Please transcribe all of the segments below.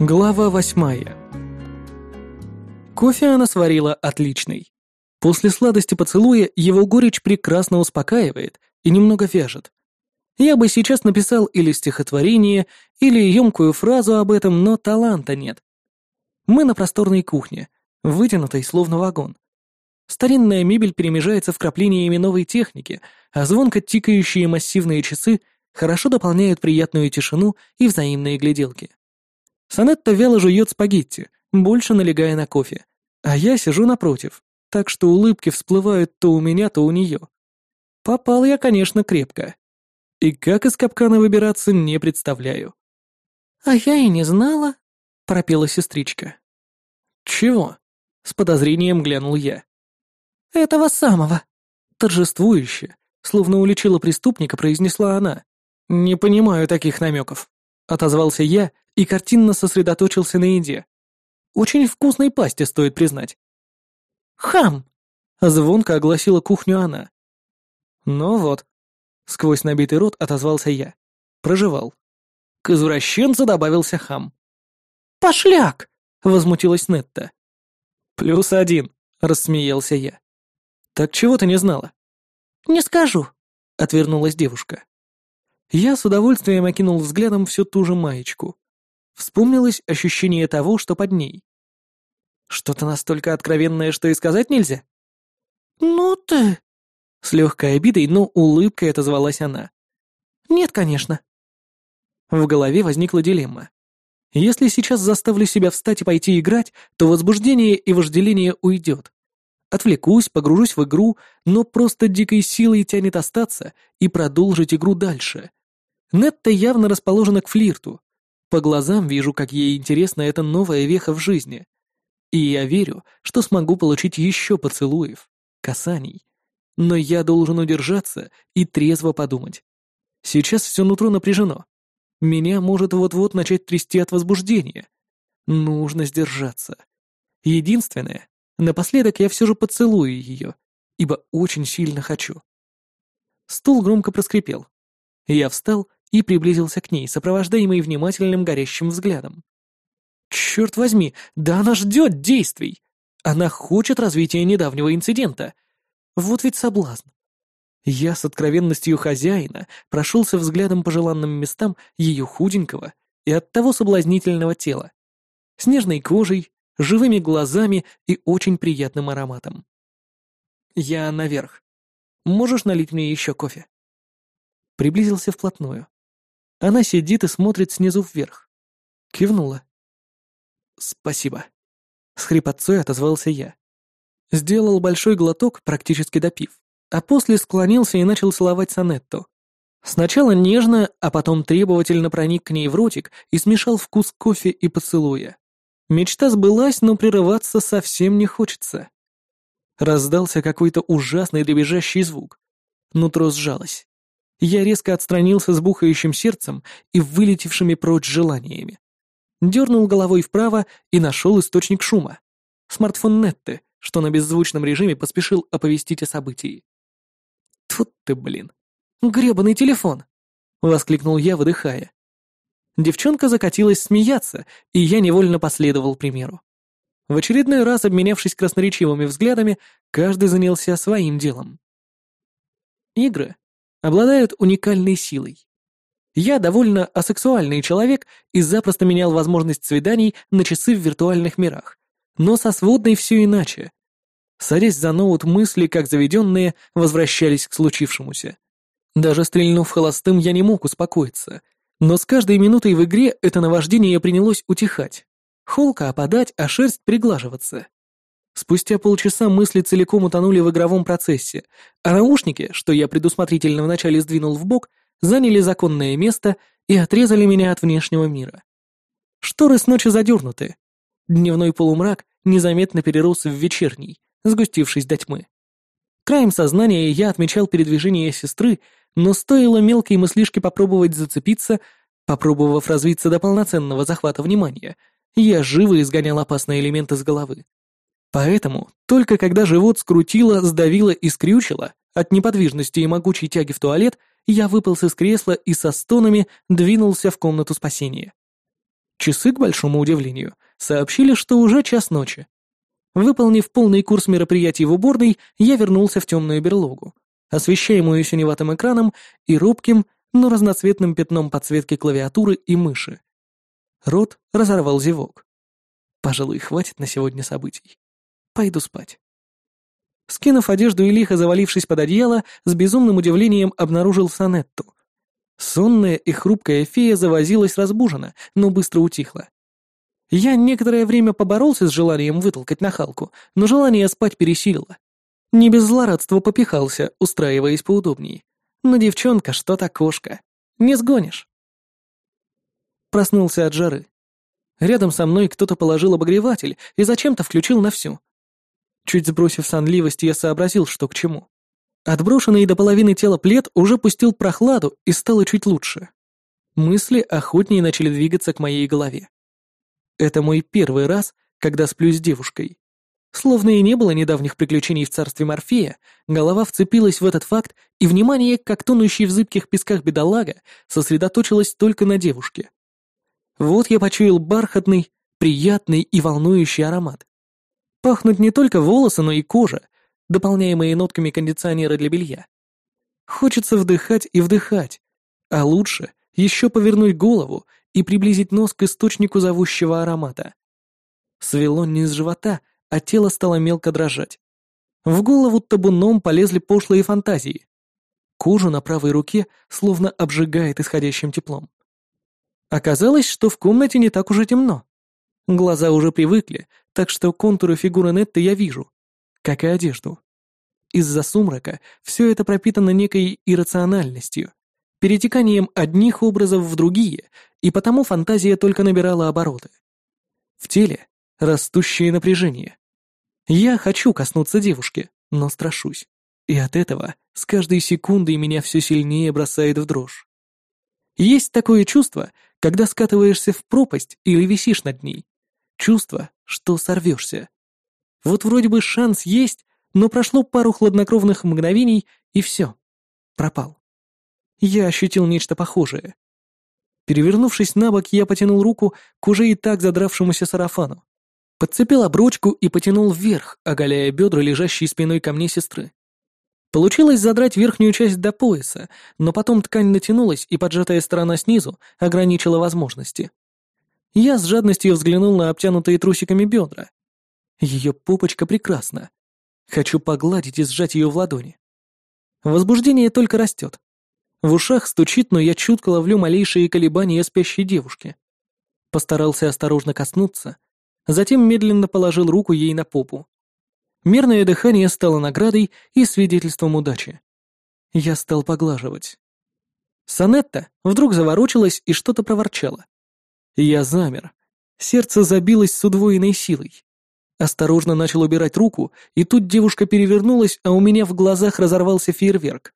Глава восьмая. Кофе она сварила отличный. После сладости поцелуя его горечь прекрасно успокаивает и немного вяжет. Я бы сейчас написал или стихотворение, или емкую фразу об этом, но таланта нет. Мы на просторной кухне, вытянутой словно вагон. Старинная мебель перемежается вкраплениями новой техники, а звонко тикающие массивные часы хорошо дополняют приятную тишину и взаимные гляделки. Санетта вяло жует спагетти, больше налегая на кофе. А я сижу напротив, так что улыбки всплывают то у меня, то у нее. Попал я, конечно, крепко. И как из капкана выбираться, не представляю. «А я и не знала», — пропела сестричка. «Чего?» — с подозрением глянул я. «Этого самого». Торжествующе, словно уличила преступника, произнесла она. «Не понимаю таких намеков», — отозвался я и картинно сосредоточился на еде. Очень вкусной пасти, стоит признать. «Хам!» — звонко огласила кухню она. «Ну вот», — сквозь набитый рот отозвался я. Проживал. К извращенцу добавился хам. «Пошляк!» — возмутилась Нетта. «Плюс один», — рассмеялся я. «Так чего ты не знала?» «Не скажу», — отвернулась девушка. Я с удовольствием окинул взглядом всю ту же маечку. Вспомнилось ощущение того, что под ней. Что-то настолько откровенное, что и сказать нельзя? «Ну ты...» С легкой обидой, но улыбкой отозвалась она. «Нет, конечно». В голове возникла дилемма. Если сейчас заставлю себя встать и пойти играть, то возбуждение и вожделение уйдет. Отвлекусь, погружусь в игру, но просто дикой силой тянет остаться и продолжить игру дальше. Нетта явно расположена к флирту, по глазам вижу, как ей интересна эта новая веха в жизни. И я верю, что смогу получить еще поцелуев, касаний. Но я должен удержаться и трезво подумать. Сейчас все нутро напряжено. Меня может вот-вот начать трясти от возбуждения. Нужно сдержаться. Единственное, напоследок я все же поцелую ее, ибо очень сильно хочу. Стул громко проскрипел. Я встал и приблизился к ней, сопровождаемый внимательным горящим взглядом. «Черт возьми, да она ждет действий! Она хочет развития недавнего инцидента! Вот ведь соблазн!» Я с откровенностью хозяина прошелся взглядом по желанным местам ее худенького и оттого соблазнительного тела, с нежной кожей, живыми глазами и очень приятным ароматом. «Я наверх. Можешь налить мне еще кофе?» Приблизился вплотную. Она сидит и смотрит снизу вверх. Кивнула. «Спасибо», — с хрипотцой отозвался я. Сделал большой глоток, практически допив, а после склонился и начал целовать Санетту. Сначала нежно, а потом требовательно проник к ней в ротик и смешал вкус кофе и поцелуя. Мечта сбылась, но прерываться совсем не хочется. Раздался какой-то ужасный дребезжащий звук. Нутро сжалось. Я резко отстранился с бухающим сердцем и вылетевшими прочь желаниями. Дернул головой вправо и нашел источник шума. Смартфон Нетты, что на беззвучном режиме поспешил оповестить о событии. Тут ты, блин. гребаный телефон!» — воскликнул я, выдыхая. Девчонка закатилась смеяться, и я невольно последовал примеру. В очередной раз, обменявшись красноречивыми взглядами, каждый занялся своим делом. Игры обладают уникальной силой. Я довольно асексуальный человек и запросто менял возможность свиданий на часы в виртуальных мирах. Но со сводной все иначе. Садясь за ноут, мысли, как заведенные, возвращались к случившемуся. Даже стрельнув холостым, я не мог успокоиться. Но с каждой минутой в игре это наваждение принялось утихать. Холка опадать, а шерсть приглаживаться. Спустя полчаса мысли целиком утонули в игровом процессе, а наушники, что я предусмотрительно вначале сдвинул в бок, заняли законное место и отрезали меня от внешнего мира. Шторы с ночи задернуты. Дневной полумрак незаметно перерос в вечерний, сгустившись до тьмы. Краем сознания я отмечал передвижение сестры, но стоило мелкой мыслишке попробовать зацепиться, попробовав развиться до полноценного захвата внимания, я живо изгонял опасные элементы с головы. Поэтому, только когда живот скрутило, сдавило и скрючило, от неподвижности и могучей тяги в туалет, я выполз из кресла и со стонами двинулся в комнату спасения. Часы, к большому удивлению, сообщили, что уже час ночи. Выполнив полный курс мероприятий в уборной, я вернулся в темную берлогу, освещаемую синеватым экраном и робким, но разноцветным пятном подсветки клавиатуры и мыши. Рот разорвал зевок. Пожалуй, хватит на сегодня событий. Пойду спать. Скинув одежду и лихо завалившись под одеяло, с безумным удивлением обнаружил Санетту. Сонная и хрупкая фея завозилась разбужена, но быстро утихла. Я некоторое время поборолся с желанием вытолкать нахалку, но желание спать пересилило. Не без злорадства попихался, устраиваясь поудобнее. Но девчонка что-то кошка. Не сгонишь. Проснулся от жары. Рядом со мной кто-то положил обогреватель и зачем-то включил на всю. Чуть сбросив сонливость, я сообразил, что к чему. Отброшенный до половины тела плед уже пустил прохладу и стало чуть лучше. Мысли охотнее начали двигаться к моей голове. Это мой первый раз, когда сплю с девушкой. Словно и не было недавних приключений в царстве Морфея, голова вцепилась в этот факт, и внимание, как тонущий в зыбких песках бедолага, сосредоточилось только на девушке. Вот я почуял бархатный, приятный и волнующий аромат. Пахнут не только волосы, но и кожа, дополняемые нотками кондиционера для белья. Хочется вдыхать и вдыхать, а лучше еще повернуть голову и приблизить нос к источнику зовущего аромата. Свело низ живота, а тело стало мелко дрожать. В голову табуном полезли пошлые фантазии. Кожу на правой руке словно обжигает исходящим теплом. Оказалось, что в комнате не так уж и темно. Глаза уже привыкли, так что контуры фигуры Нетты я вижу, как и одежду. Из-за сумрака все это пропитано некой иррациональностью, перетеканием одних образов в другие, и потому фантазия только набирала обороты. В теле растущее напряжение. Я хочу коснуться девушки, но страшусь. И от этого с каждой секундой меня все сильнее бросает в дрожь. Есть такое чувство, когда скатываешься в пропасть или висишь над ней. Чувство, что сорвешься. Вот вроде бы шанс есть, но прошло пару хладнокровных мгновений, и все. Пропал. Я ощутил нечто похожее. Перевернувшись на бок, я потянул руку к уже и так задравшемуся сарафану. Подцепил обручку и потянул вверх, оголяя бедра, лежащей спиной ко мне сестры. Получилось задрать верхнюю часть до пояса, но потом ткань натянулась, и поджатая сторона снизу ограничила возможности. Я с жадностью взглянул на обтянутые трусиками бедра. Ее попочка прекрасна. Хочу погладить и сжать ее в ладони. Возбуждение только растет. В ушах стучит, но я чутко ловлю малейшие колебания спящей девушки. Постарался осторожно коснуться, затем медленно положил руку ей на попу. Мерное дыхание стало наградой и свидетельством удачи. Я стал поглаживать. Санетта вдруг заворочилась и что-то проворчала. Я замер. Сердце забилось с удвоенной силой. Осторожно начал убирать руку, и тут девушка перевернулась, а у меня в глазах разорвался фейерверк.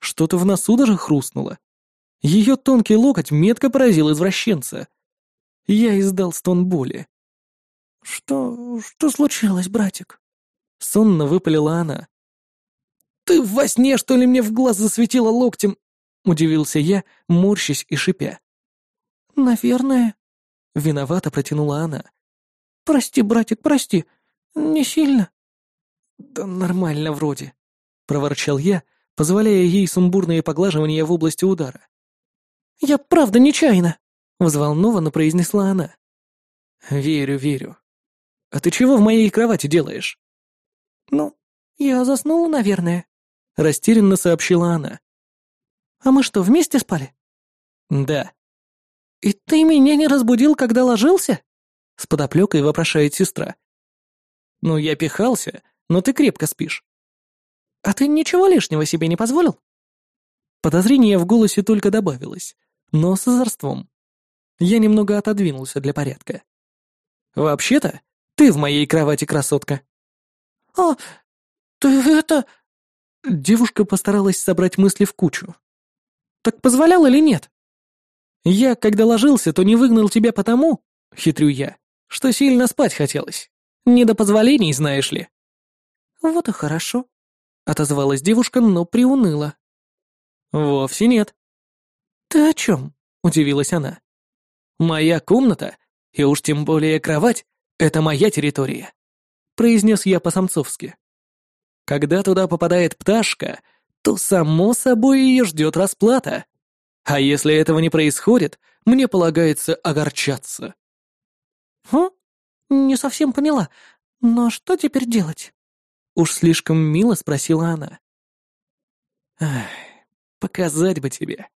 Что-то в носу даже хрустнуло. Ее тонкий локоть метко поразил извращенца. Я издал стон боли. «Что... что случилось, братик?» Сонно выпалила она. «Ты во сне, что ли, мне в глаз засветила локтем?» Удивился я, морщась и шипя. «Наверное». Виновато протянула она. «Прости, братик, прости. Не сильно». «Да нормально вроде», — проворчал я, позволяя ей сумбурные поглаживания в области удара. «Я правда нечаянно», — взволнованно произнесла она. «Верю, верю. А ты чего в моей кровати делаешь?» «Ну, я заснула, наверное», — растерянно сообщила она. «А мы что, вместе спали?» «Да». «И ты меня не разбудил, когда ложился?» — с подоплекой вопрошает сестра. «Ну, я пихался, но ты крепко спишь». «А ты ничего лишнего себе не позволил?» Подозрение в голосе только добавилось, но с озорством. Я немного отодвинулся для порядка. «Вообще-то, ты в моей кровати, красотка». «А, ты это...» Девушка постаралась собрать мысли в кучу. «Так позволял или нет?» «Я, когда ложился, то не выгнал тебя потому, — хитрю я, — что сильно спать хотелось. Не до позволений, знаешь ли». «Вот и хорошо», — отозвалась девушка, но приуныла. «Вовсе нет». «Ты о чем?» — удивилась она. Моя комната, и уж тем более кровать, это моя территория», — произнес я по-самцовски. «Когда туда попадает пташка, то, само собой, ее ждет расплата. А если этого не происходит, мне полагается огорчаться». «Хм? Не совсем поняла. Но что теперь делать?» Уж слишком мило спросила она. «Ах, показать бы тебе.